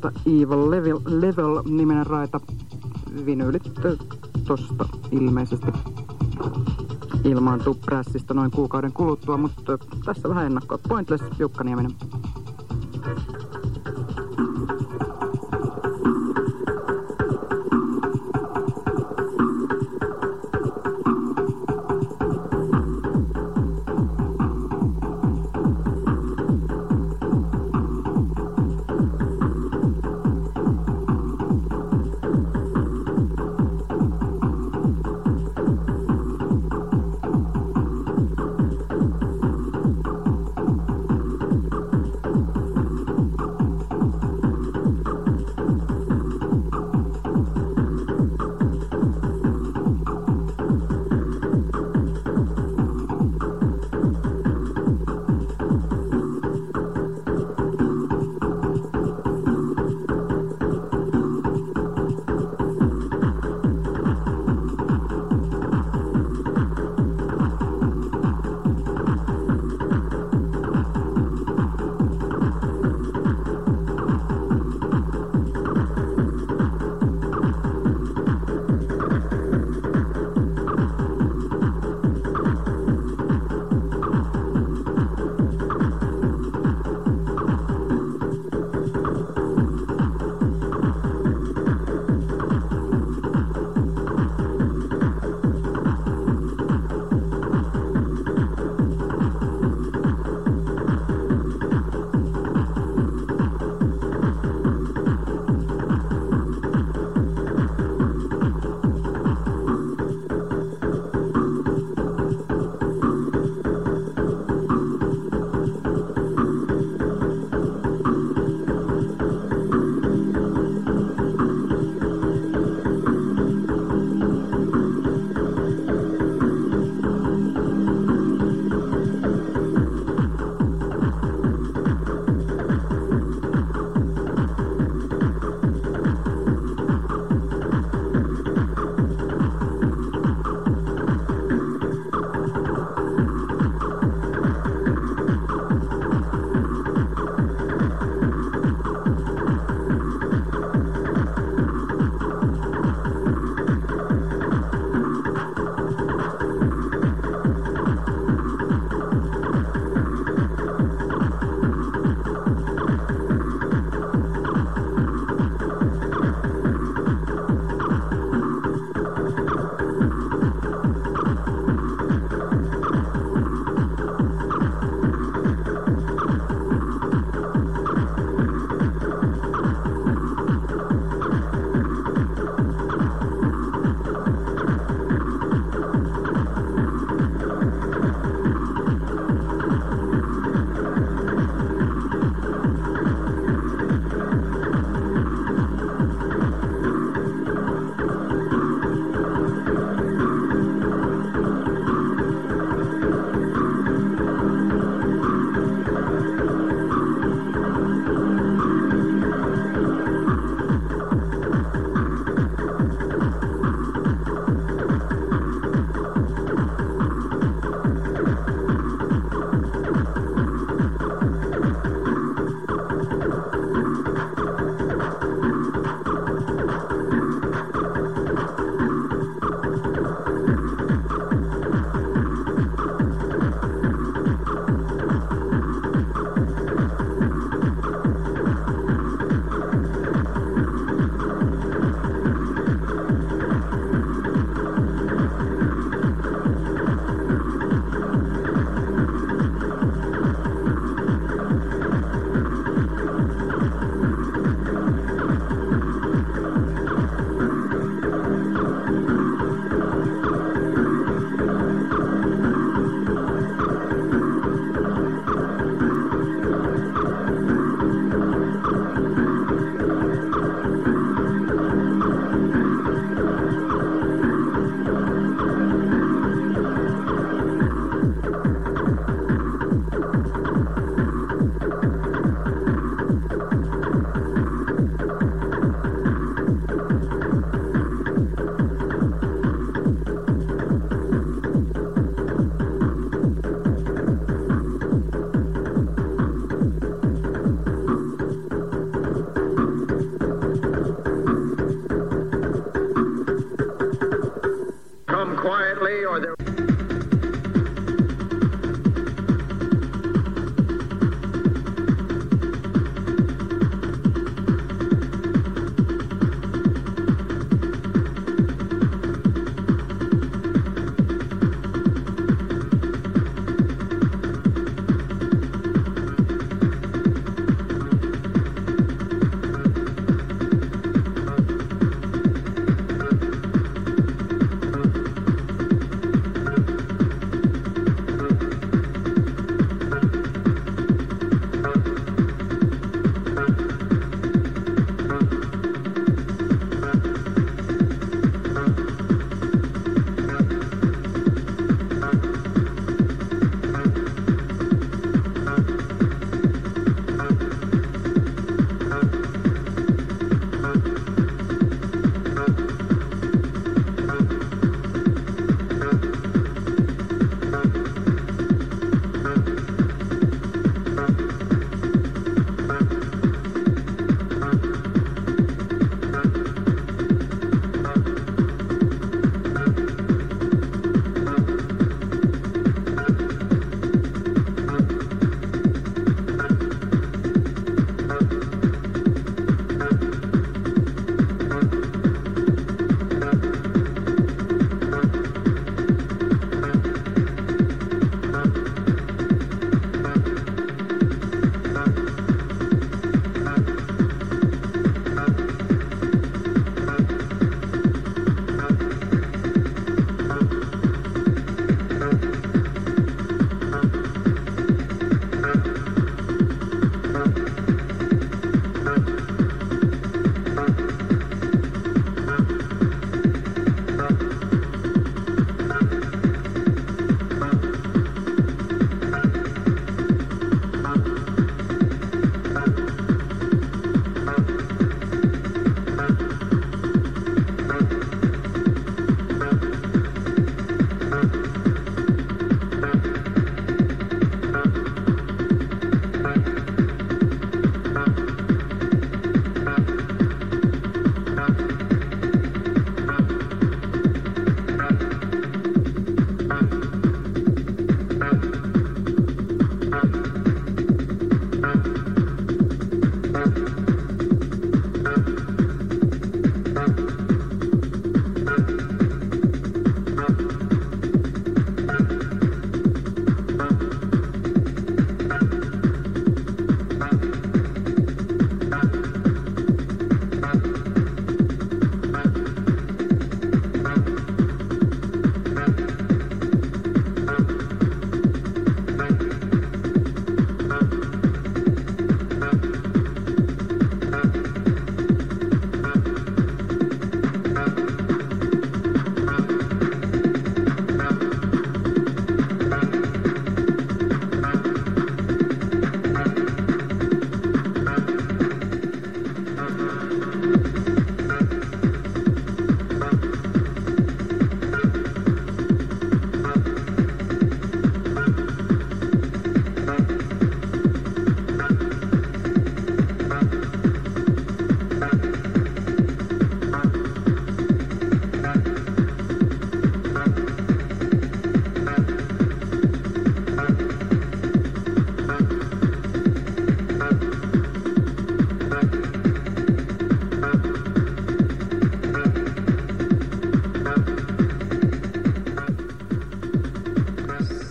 tuottajalta Evil Level, Level-niminen raita. Vinyylit tosta ilmeisesti ilmaantuu prässistä noin kuukauden kuluttua, mutta tässä vähän ennakkoa. Pointless Jukka Nieminen.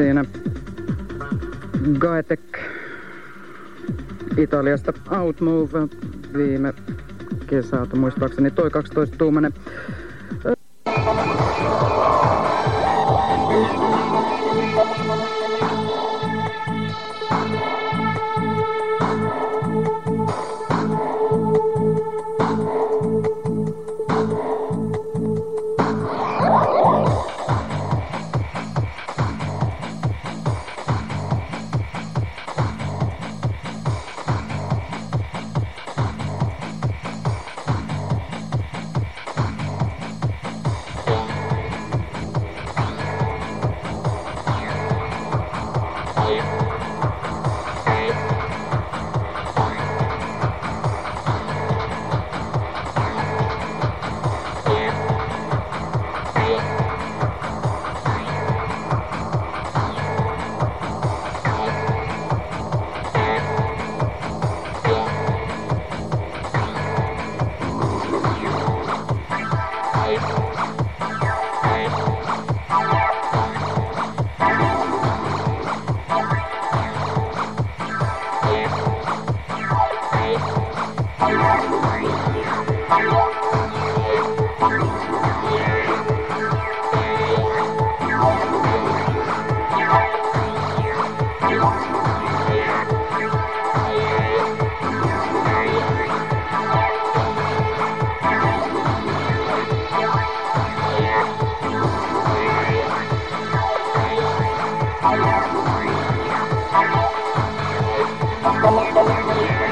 siinä Gaetek Italiasta Outmove viime kesältä muistaakseni. Toi 12-tuumainen Thank you.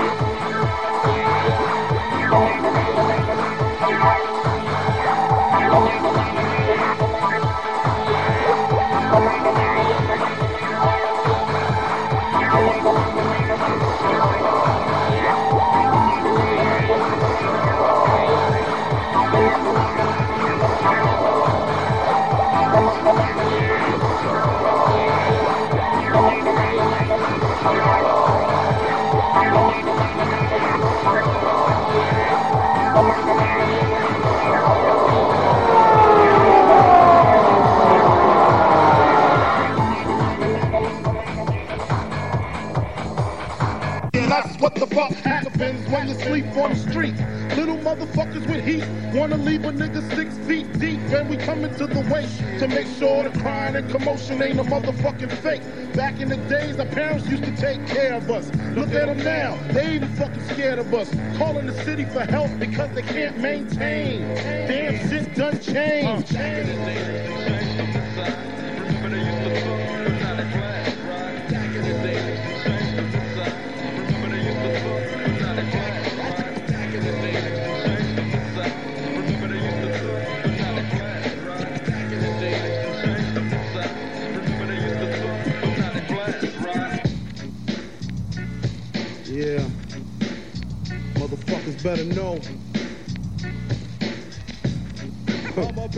What the fuck happens when you sleep on the street. Little motherfuckers with heat wanna leave a nigga six feet deep. And we come into the way to make sure the crying and commotion ain't a motherfucking fake. Back in the days, our parents used to take care of us. Look at them now, they even fucking scared of us. Calling the city for help because they can't maintain. Damn shit done changed. Better know.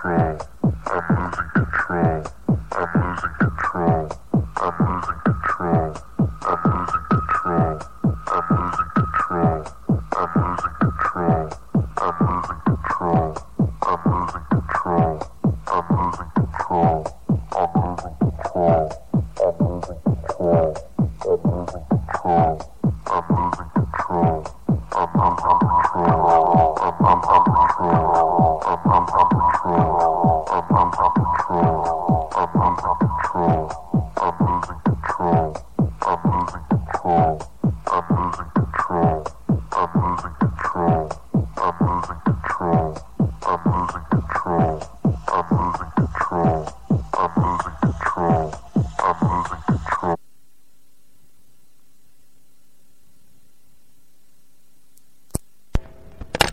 Crawl.